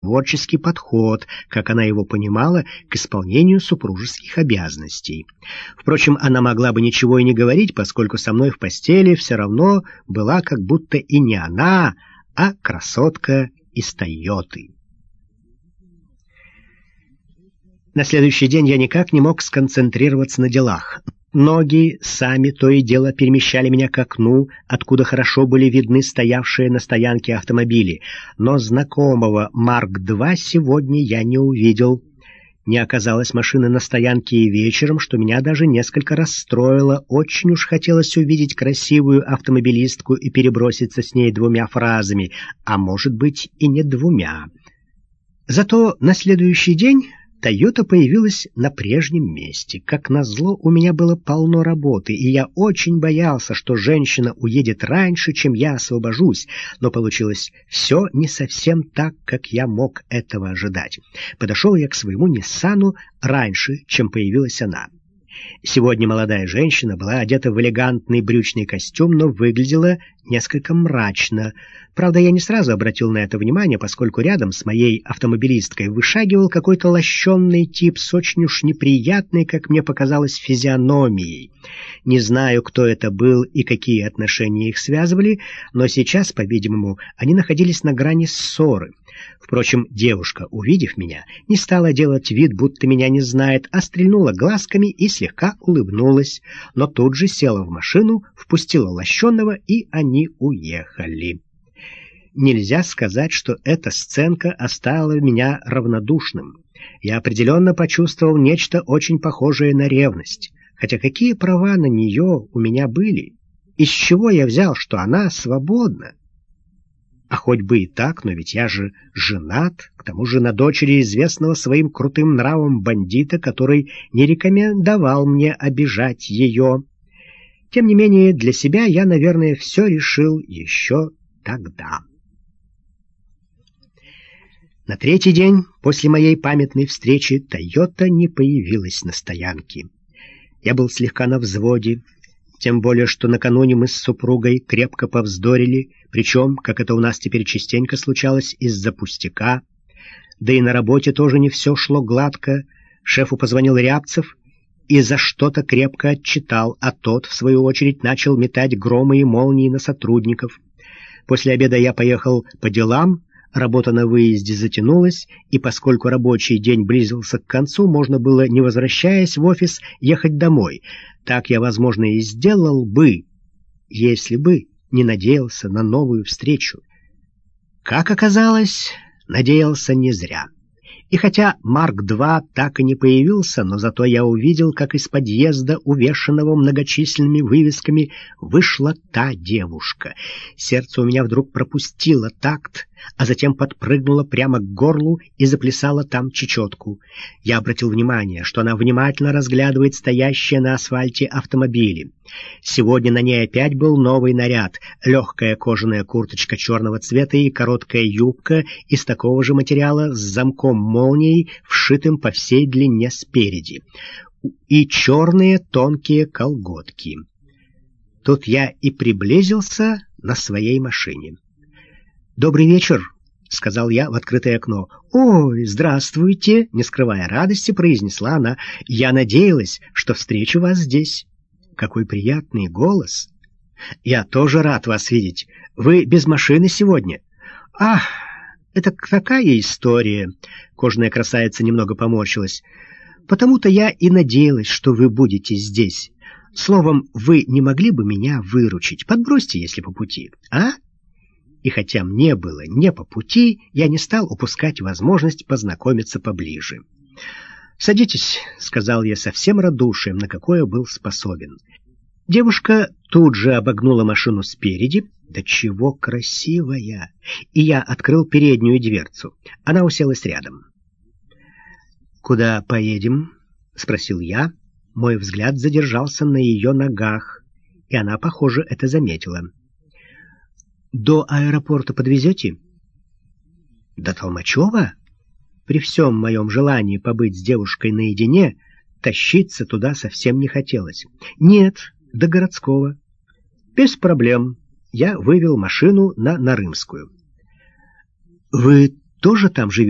творческий подход, как она его понимала, к исполнению супружеских обязанностей. Впрочем, она могла бы ничего и не говорить, поскольку со мной в постели все равно была как будто и не она, а красотка из Тойоты. На следующий день я никак не мог сконцентрироваться на делах. Ноги сами то и дело перемещали меня к окну, откуда хорошо были видны стоявшие на стоянке автомобили, но знакомого Марк-2 сегодня я не увидел. Не оказалось машины на стоянке и вечером, что меня даже несколько расстроило. Очень уж хотелось увидеть красивую автомобилистку и переброситься с ней двумя фразами, а может быть и не двумя. Зато на следующий день Тойота появилась на прежнем месте. Как назло, у меня было полно работы, и я очень боялся, что женщина уедет раньше, чем я освобожусь, но получилось все не совсем так, как я мог этого ожидать. Подошел я к своему Ниссану раньше, чем появилась она. Сегодня молодая женщина была одета в элегантный брючный костюм, но выглядела несколько мрачно. Правда, я не сразу обратил на это внимание, поскольку рядом с моей автомобилисткой вышагивал какой-то лощенный тип с очень уж неприятной, как мне показалось, физиономией. Не знаю, кто это был и какие отношения их связывали, но сейчас, по-видимому, они находились на грани ссоры. Впрочем, девушка, увидев меня, не стала делать вид, будто меня не знает, а стрельнула глазками и слегка улыбнулась, но тут же села в машину, впустила лощенного, и они уехали. Нельзя сказать, что эта сценка оставила меня равнодушным. Я определенно почувствовал нечто очень похожее на ревность. Хотя какие права на нее у меня были? Из чего я взял, что она свободна? А хоть бы и так, но ведь я же женат, к тому же на дочери известного своим крутым нравом бандита, который не рекомендовал мне обижать ее. Тем не менее, для себя я, наверное, все решил еще тогда. На третий день после моей памятной встречи Тойота не появилась на стоянке. Я был слегка на взводе, тем более, что накануне мы с супругой крепко повздорили, причем, как это у нас теперь частенько случалось, из-за пустяка. Да и на работе тоже не все шло гладко. Шефу позвонил Рябцев и за что-то крепко отчитал, а тот, в свою очередь, начал метать громы и молнии на сотрудников. После обеда я поехал по делам, Работа на выезде затянулась, и поскольку рабочий день близился к концу, можно было, не возвращаясь в офис, ехать домой. Так я, возможно, и сделал бы, если бы не надеялся на новую встречу. Как оказалось, надеялся не зря. И хотя Марк-2 так и не появился, но зато я увидел, как из подъезда, увешанного многочисленными вывесками, вышла та девушка. Сердце у меня вдруг пропустило такт, а затем подпрыгнула прямо к горлу и заплясала там чечетку. Я обратил внимание, что она внимательно разглядывает стоящие на асфальте автомобили. Сегодня на ней опять был новый наряд — легкая кожаная курточка черного цвета и короткая юбка из такого же материала с замком-молнией, вшитым по всей длине спереди, и черные тонкие колготки. Тут я и приблизился на своей машине. «Добрый вечер», — сказал я в открытое окно. «Ой, здравствуйте!» — не скрывая радости, произнесла она. «Я надеялась, что встречу вас здесь». «Какой приятный голос!» «Я тоже рад вас видеть. Вы без машины сегодня?» «Ах, это такая история!» Кожная красавица немного поморщилась. «Потому-то я и надеялась, что вы будете здесь. Словом, вы не могли бы меня выручить? Подбросьте, если по пути, а?» И хотя мне было не по пути, я не стал упускать возможность познакомиться поближе. «Садитесь», — сказал я со всем радушием, на какое был способен. Девушка тут же обогнула машину спереди, да чего красивая! И я открыл переднюю дверцу. Она уселась рядом. «Куда поедем?» — спросил я. Мой взгляд задержался на ее ногах, и она, похоже, это заметила. До аэропорта подвезете? До Толмачева? При всем моем желании побыть с девушкой наедине, тащиться туда совсем не хотелось. Нет, до городского. Без проблем. Я вывел машину на Нарымскую. Вы тоже там живете?